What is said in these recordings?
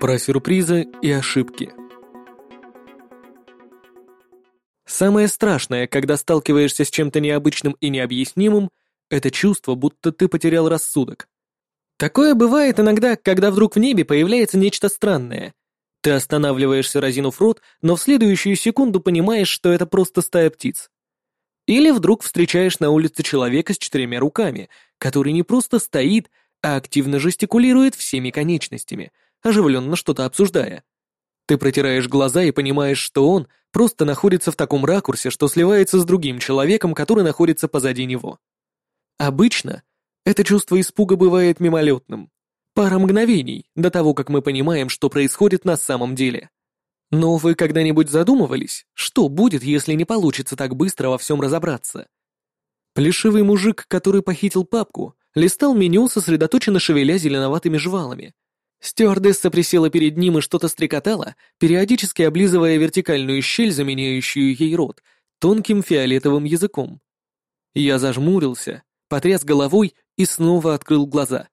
Про сюрпризы и ошибки. Самое страшное, когда сталкиваешься с чем-то необычным и необъяснимым, это чувство, будто ты потерял рассудок. Такое бывает иногда, когда вдруг в небе появляется нечто странное. Ты останавливаешься, разинув рот, но в следующую секунду понимаешь, что это просто стая птиц. Или вдруг встречаешь на улице человека с четырьмя руками, который не просто стоит, а активно жестикулирует всеми конечностями, оживленно что-то обсуждая. Ты протираешь глаза и понимаешь, что он просто находится в таком ракурсе, что сливается с другим человеком, который находится позади него. Обычно это чувство испуга бывает мимолетным. Пара мгновений до того, как мы понимаем, что происходит на самом деле. Но вы когда-нибудь задумывались, что будет, если не получится так быстро во всем разобраться? Плешивый мужик, который похитил папку, листал меню, сосредоточенно шевеля зеленоватыми жвалами. Стюардесса присела перед ним и что-то стрекотала, периодически облизывая вертикальную щель, заменяющую ей рот, тонким фиолетовым языком. Я зажмурился, потряс головой и снова открыл глаза.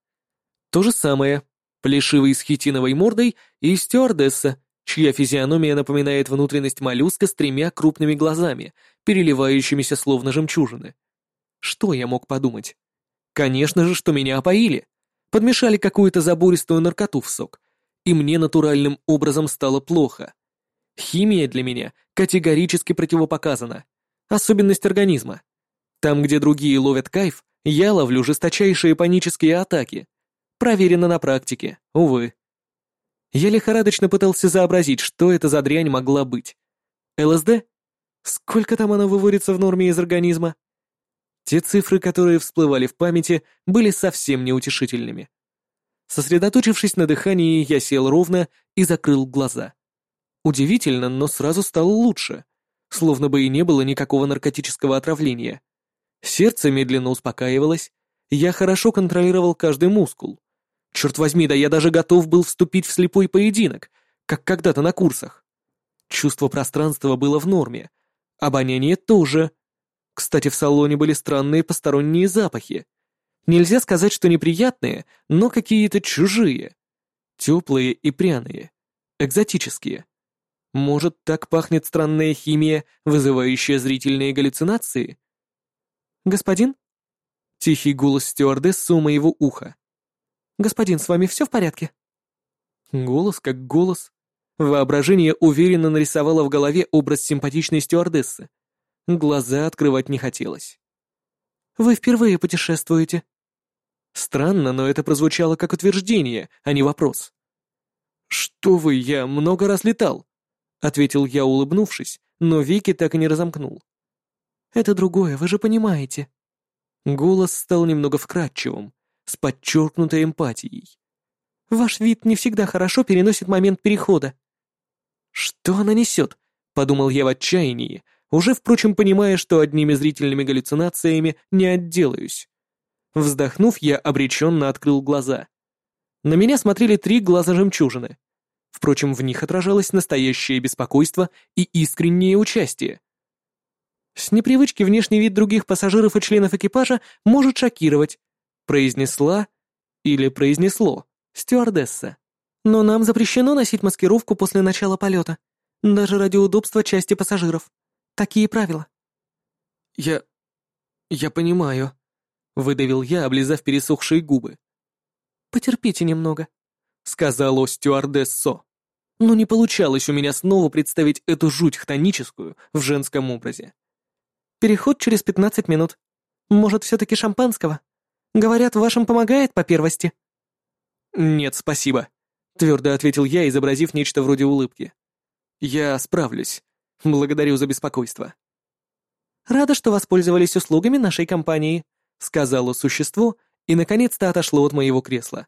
То же самое. Плешивый с хитиновой мордой и стюардесса, чья физиономия напоминает внутренность моллюска с тремя крупными глазами, переливающимися словно жемчужины. Что я мог подумать? Конечно же, что меня опоили. Подмешали какую-то забористую наркоту в сок. И мне натуральным образом стало плохо. Химия для меня категорически противопоказана. Особенность организма. Там, где другие ловят кайф, я ловлю жесточайшие панические атаки. Проверено на практике, увы. Я лихорадочно пытался сообразить, что это за дрянь могла быть. ЛСД? Сколько там она выводится в норме из организма? Те цифры, которые всплывали в памяти, были совсем неутешительными. Сосредоточившись на дыхании, я сел ровно и закрыл глаза. Удивительно, но сразу стало лучше, словно бы и не было никакого наркотического отравления. Сердце медленно успокаивалось, я хорошо контролировал каждый мускул. Черт возьми, да я даже готов был вступить в слепой поединок, как когда-то на курсах. Чувство пространства было в норме, обоняние тоже — кстати, в салоне были странные посторонние запахи. Нельзя сказать, что неприятные, но какие-то чужие. Теплые и пряные. Экзотические. Может, так пахнет странная химия, вызывающая зрительные галлюцинации? «Господин?» Тихий голос стюардессы у моего уха. «Господин, с вами все в порядке?» Голос как голос. Воображение уверенно нарисовало в голове образ симпатичной стюардессы. Глаза открывать не хотелось. «Вы впервые путешествуете?» Странно, но это прозвучало как утверждение, а не вопрос. «Что вы, я много раз летал», — ответил я, улыбнувшись, но веки так и не разомкнул. «Это другое, вы же понимаете». Голос стал немного вкрадчивым, с подчеркнутой эмпатией. «Ваш вид не всегда хорошо переносит момент перехода». «Что она несет?» — подумал я в отчаянии, уже, впрочем, понимая, что одними зрительными галлюцинациями не отделаюсь. Вздохнув, я обреченно открыл глаза. На меня смотрели три глаза жемчужины. Впрочем, в них отражалось настоящее беспокойство и искреннее участие. «С непривычки внешний вид других пассажиров и членов экипажа может шокировать», произнесла или произнесло стюардесса. «Но нам запрещено носить маскировку после начала полета, даже ради удобства части пассажиров. Такие правила». «Я... я понимаю», — выдавил я, облизав пересохшие губы. «Потерпите немного», — сказала стюардессо. Но не получалось у меня снова представить эту жуть хтоническую в женском образе. «Переход через пятнадцать минут. Может, все-таки шампанского? Говорят, вашим помогает по первости?» «Нет, спасибо», — твердо ответил я, изобразив нечто вроде улыбки. «Я справлюсь. Благодарю за беспокойство. Рада, что воспользовались услугами нашей компании, сказала существо и наконец-то отошло от моего кресла.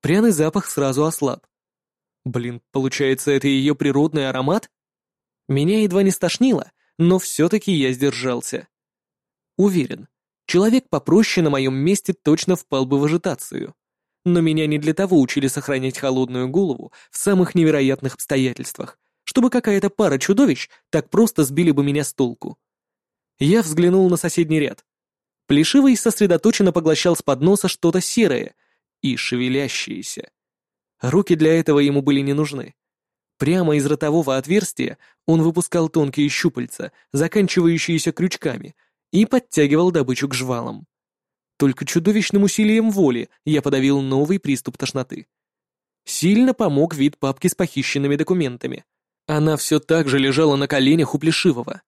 Пряный запах сразу ослаб. Блин, получается, это ее природный аромат? Меня едва не стошнило, но все-таки я сдержался. Уверен, человек попроще на моем месте точно впал бы в ажитацию. Но меня не для того учили сохранять холодную голову в самых невероятных обстоятельствах, чтобы какая-то пара чудовищ так просто сбили бы меня с толку. Я взглянул на соседний ряд. Плешивый сосредоточенно поглощал с подноса что-то серое и шевелящееся. Руки для этого ему были не нужны. Прямо из ротового отверстия он выпускал тонкие щупальца, заканчивающиеся крючками, и подтягивал добычу к жвалам. Только чудовищным усилием воли я подавил новый приступ тошноты. Сильно помог вид папки с похищенными документами. Она все так же лежала на коленях у Плешивого.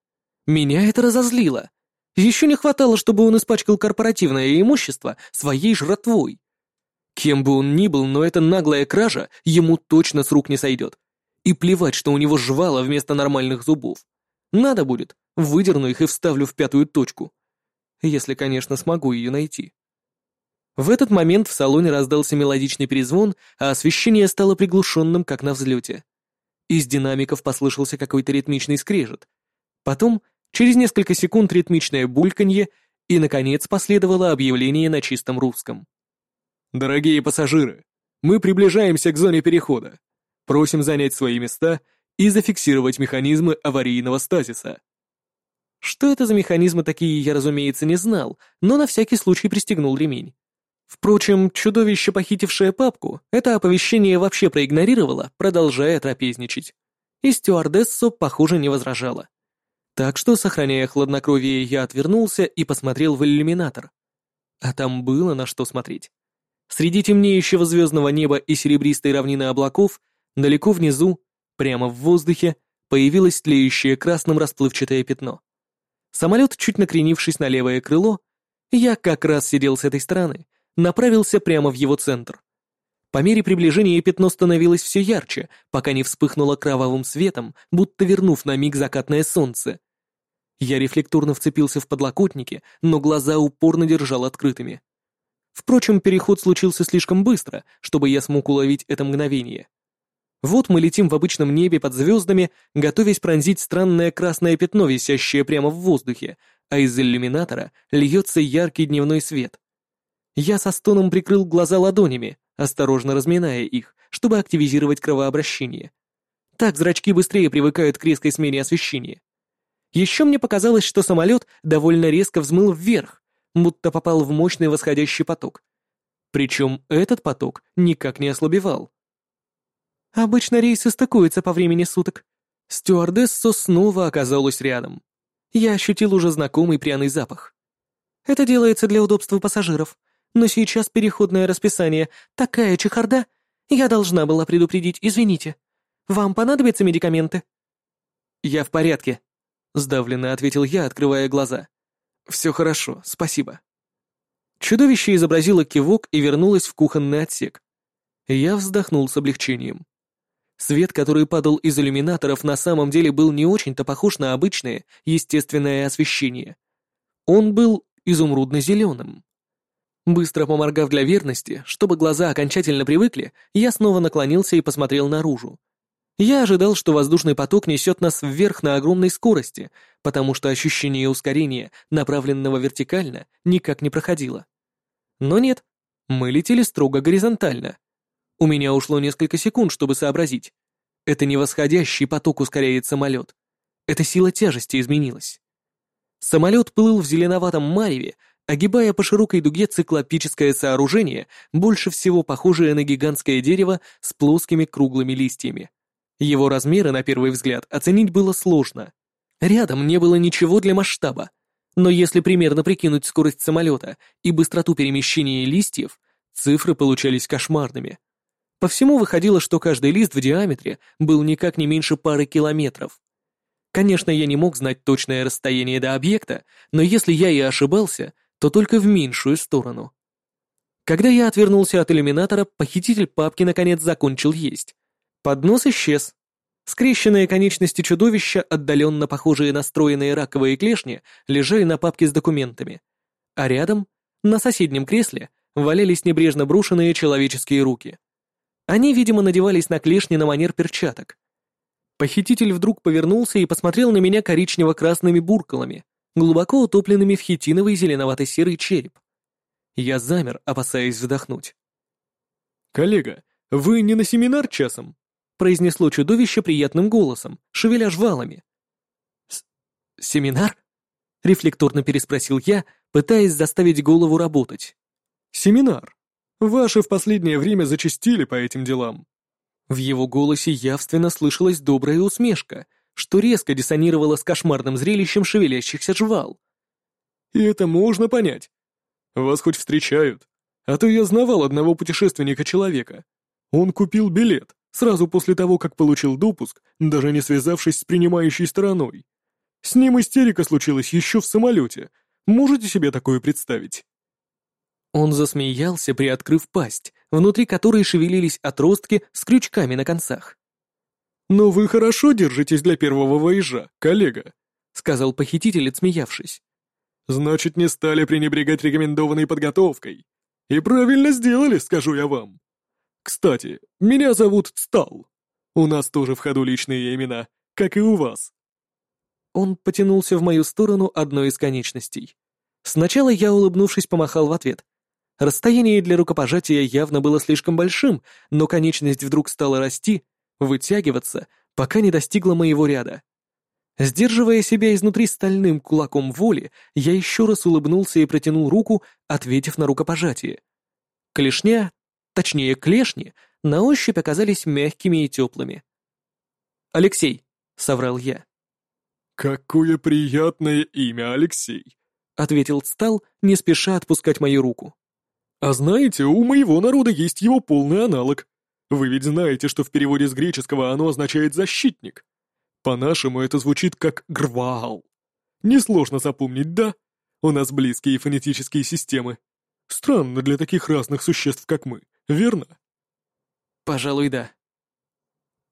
Меня это разозлило. Еще не хватало, чтобы он испачкал корпоративное имущество своей жратвой. Кем бы он ни был, но эта наглая кража ему точно с рук не сойдет. И плевать, что у него жвало вместо нормальных зубов. Надо будет, выдерну их и вставлю в пятую точку. Если, конечно, смогу ее найти. В этот момент в салоне раздался мелодичный перезвон, а освещение стало приглушенным, как на взлете. Из динамиков послышался какой-то ритмичный скрежет. Потом, через несколько секунд, ритмичное бульканье, и, наконец, последовало объявление на чистом русском. «Дорогие пассажиры, мы приближаемся к зоне перехода. Просим занять свои места и зафиксировать механизмы аварийного стазиса». Что это за механизмы такие, я, разумеется, не знал, но на всякий случай пристегнул ремень. Впрочем, чудовище, похитившее папку, это оповещение вообще проигнорировало, продолжая трапезничать. И стюардессу, похоже, не возражала. Так что, сохраняя хладнокровие, я отвернулся и посмотрел в иллюминатор. А там было на что смотреть. Среди темнеющего звездного неба и серебристой равнины облаков, далеко внизу, прямо в воздухе, появилось тлеющее красным расплывчатое пятно. Самолет, чуть накренившись на левое крыло, я как раз сидел с этой стороны, направился прямо в его центр. По мере приближения пятно становилось все ярче, пока не вспыхнуло кровавым светом, будто вернув на миг закатное солнце. Я рефлекторно вцепился в подлокотники, но глаза упорно держал открытыми. Впрочем, переход случился слишком быстро, чтобы я смог уловить это мгновение. Вот мы летим в обычном небе под звездами, готовясь пронзить странное красное пятно, висящее прямо в воздухе, а из иллюминатора льется яркий дневной свет. Я со стоном прикрыл глаза ладонями, осторожно разминая их, чтобы активизировать кровообращение. Так зрачки быстрее привыкают к резкой смене освещения. Еще мне показалось, что самолет довольно резко взмыл вверх, будто попал в мощный восходящий поток. Причем этот поток никак не ослабевал. Обычно рейсы стыкуются по времени суток. Стюардесса снова оказалась рядом. Я ощутил уже знакомый пряный запах. Это делается для удобства пассажиров, но сейчас переходное расписание, такая чехарда. Я должна была предупредить, извините. Вам понадобятся медикаменты?» «Я в порядке», — сдавленно ответил я, открывая глаза. «Все хорошо, спасибо». Чудовище изобразило кивок и вернулось в кухонный отсек. Я вздохнул с облегчением. Свет, который падал из иллюминаторов, на самом деле был не очень-то похож на обычное естественное освещение. Он был изумрудно-зеленым. Быстро поморгав для верности, чтобы глаза окончательно привыкли, я снова наклонился и посмотрел наружу. Я ожидал, что воздушный поток несет нас вверх на огромной скорости, потому что ощущение ускорения, направленного вертикально, никак не проходило. Но нет, мы летели строго горизонтально. У меня ушло несколько секунд, чтобы сообразить. Это не восходящий поток ускоряет самолет. Это сила тяжести изменилась. Самолет плыл в зеленоватом мареве, огибая по широкой дуге циклопическое сооружение, больше всего похожее на гигантское дерево с плоскими круглыми листьями. Его размеры, на первый взгляд, оценить было сложно. Рядом не было ничего для масштаба. Но если примерно прикинуть скорость самолета и быстроту перемещения листьев, цифры получались кошмарными. По всему выходило, что каждый лист в диаметре был никак не меньше пары километров. Конечно, я не мог знать точное расстояние до объекта, но если я и ошибался, то только в меньшую сторону. Когда я отвернулся от иллюминатора, похититель папки наконец закончил есть. Поднос исчез. Скрещенные конечности чудовища, отдаленно похожие на стройные раковые клешни, лежали на папке с документами. А рядом, на соседнем кресле, валялись небрежно брошенные человеческие руки. Они, видимо, надевались на клешни на манер перчаток. Похититель вдруг повернулся и посмотрел на меня коричнево-красными буркалами, глубоко утопленными в хитиновый зеленовато-серый череп. Я замер, опасаясь вздохнуть. «Коллега, вы не на семинар часом?» произнесло чудовище приятным голосом, шевеля жвалами. «Семинар?» — рефлекторно переспросил я, пытаясь заставить голову работать. «Семинар», Ваши в последнее время зачастили по этим делам». В его голосе явственно слышалась добрая усмешка, что резко диссонировало с кошмарным зрелищем шевелящихся жвал. «И это можно понять. Вас хоть встречают, а то я знавал одного путешественника-человека. Он купил билет сразу после того, как получил допуск, даже не связавшись с принимающей стороной. С ним истерика случилась еще в самолете. Можете себе такое представить?» Он засмеялся, приоткрыв пасть, внутри которой шевелились отростки с крючками на концах. «Но вы хорошо держитесь для первого воежа, коллега», — сказал похититель, отсмеявшись. «Значит, не стали пренебрегать рекомендованной подготовкой. И правильно сделали, скажу я вам. Кстати, меня зовут Стал. У нас тоже в ходу личные имена, как и у вас». Он потянулся в мою сторону одной из конечностей. Сначала я, улыбнувшись, помахал в ответ, Расстояние для рукопожатия явно было слишком большим, но конечность вдруг стала расти, вытягиваться, пока не достигла моего ряда. Сдерживая себя изнутри стальным кулаком воли, я еще раз улыбнулся и протянул руку, ответив на рукопожатие. Клешня, точнее клешни, на ощупь оказались мягкими и теплыми. «Алексей», — соврал я. «Какое приятное имя, Алексей», — ответил Стал, не спеша отпускать мою руку. А знаете, у моего народа есть его полный аналог. Вы ведь знаете, что в переводе с греческого оно означает «защитник». По-нашему это звучит как «грвал». Несложно запомнить, да? У нас близкие фонетические системы. Странно для таких разных существ, как мы, верно? Пожалуй, да.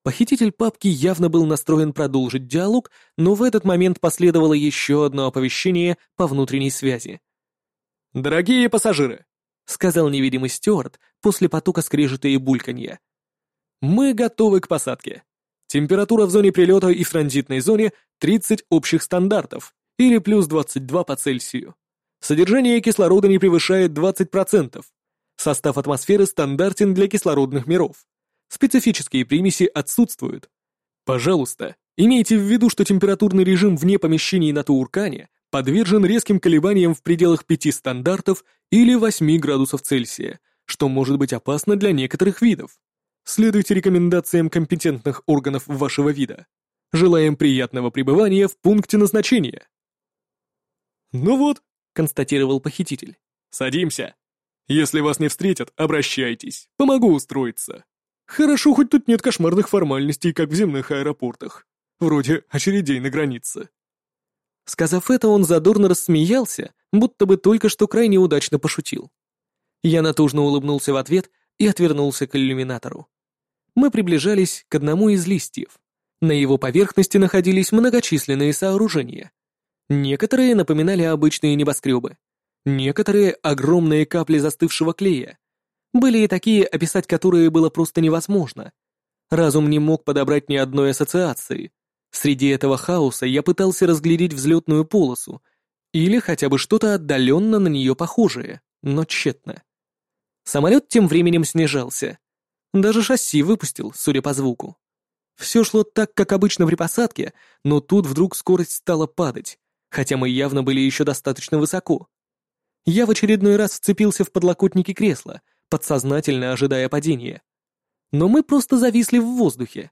Похититель папки явно был настроен продолжить диалог, но в этот момент последовало еще одно оповещение по внутренней связи. «Дорогие пассажиры, — сказал невидимый стюард после потока скрежета и бульканья. «Мы готовы к посадке. Температура в зоне прилета и в транзитной зоне 30 общих стандартов, или плюс 22 по Цельсию. Содержание кислорода не превышает 20%. Состав атмосферы стандартен для кислородных миров. Специфические примеси отсутствуют. Пожалуйста, имейте в виду, что температурный режим вне помещений на Тууркане подвержен резким колебаниям в пределах 5 стандартов или 8 градусов Цельсия, что может быть опасно для некоторых видов. Следуйте рекомендациям компетентных органов вашего вида. Желаем приятного пребывания в пункте назначения. «Ну вот», — констатировал похититель. «Садимся. Если вас не встретят, обращайтесь. Помогу устроиться. Хорошо, хоть тут нет кошмарных формальностей, как в земных аэропортах. Вроде очередей на границе». Сказав это, он задорно рассмеялся, будто бы только что крайне удачно пошутил. Я натужно улыбнулся в ответ и отвернулся к иллюминатору. Мы приближались к одному из листьев. На его поверхности находились многочисленные сооружения. Некоторые напоминали обычные небоскребы. Некоторые — огромные капли застывшего клея. Были и такие, описать которые было просто невозможно. Разум не мог подобрать ни одной ассоциации. Среди этого хаоса я пытался разглядеть взлетную полосу или хотя бы что-то отдаленно на нее похожее, но тщетно. Самолет тем временем снижался. Даже шасси выпустил, судя по звуку. Все шло так, как обычно при посадке, но тут вдруг скорость стала падать, хотя мы явно были еще достаточно высоко. Я в очередной раз вцепился в подлокотники кресла, подсознательно ожидая падения. Но мы просто зависли в воздухе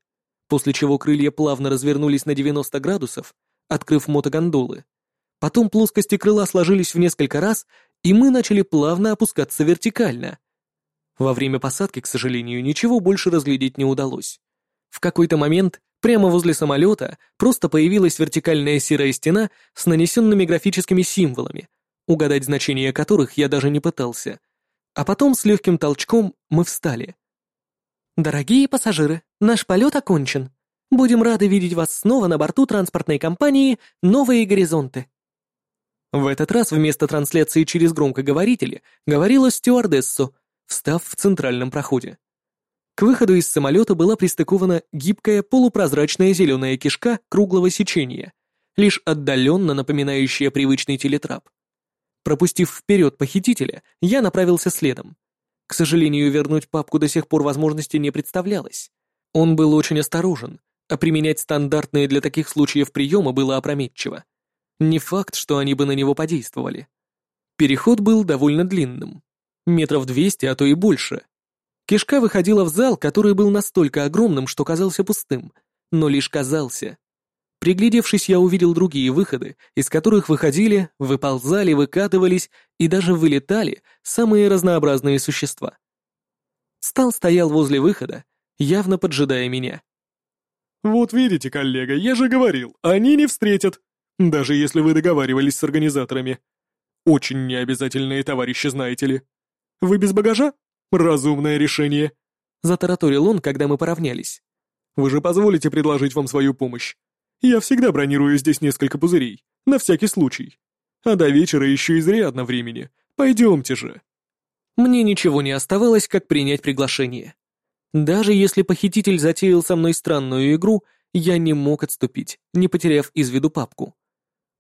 после чего крылья плавно развернулись на 90 градусов, открыв мотогондолы. Потом плоскости крыла сложились в несколько раз, и мы начали плавно опускаться вертикально. Во время посадки, к сожалению, ничего больше разглядеть не удалось. В какой-то момент прямо возле самолета просто появилась вертикальная серая стена с нанесенными графическими символами, угадать значение которых я даже не пытался. А потом с легким толчком мы встали. «Дорогие пассажиры, наш полет окончен. Будем рады видеть вас снова на борту транспортной компании «Новые горизонты». В этот раз вместо трансляции через громкоговорители говорила стюардессу, встав в центральном проходе. К выходу из самолета была пристыкована гибкая полупрозрачная зеленая кишка круглого сечения, лишь отдаленно напоминающая привычный телетрап. Пропустив вперед похитителя, я направился следом. К сожалению, вернуть папку до сих пор возможности не представлялось. Он был очень осторожен, а применять стандартные для таких случаев приемы было опрометчиво. Не факт, что они бы на него подействовали. Переход был довольно длинным. Метров двести, а то и больше. Кишка выходила в зал, который был настолько огромным, что казался пустым, но лишь казался. Приглядевшись, я увидел другие выходы, из которых выходили, выползали, выкатывались и даже вылетали самые разнообразные существа. Стал стоял возле выхода, явно поджидая меня. «Вот видите, коллега, я же говорил, они не встретят, даже если вы договаривались с организаторами. Очень необязательные товарищи, знаете ли. Вы без багажа? Разумное решение», — затараторил он, когда мы поравнялись. «Вы же позволите предложить вам свою помощь. Я всегда бронирую здесь несколько пузырей, на всякий случай. А до вечера еще изрядно времени. Пойдемте же». Мне ничего не оставалось, как принять приглашение. Даже если похититель затеял со мной странную игру, я не мог отступить, не потеряв из виду папку.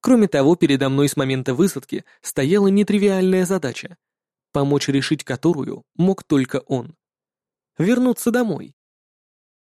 Кроме того, передо мной с момента высадки стояла нетривиальная задача, помочь решить которую мог только он. Вернуться домой.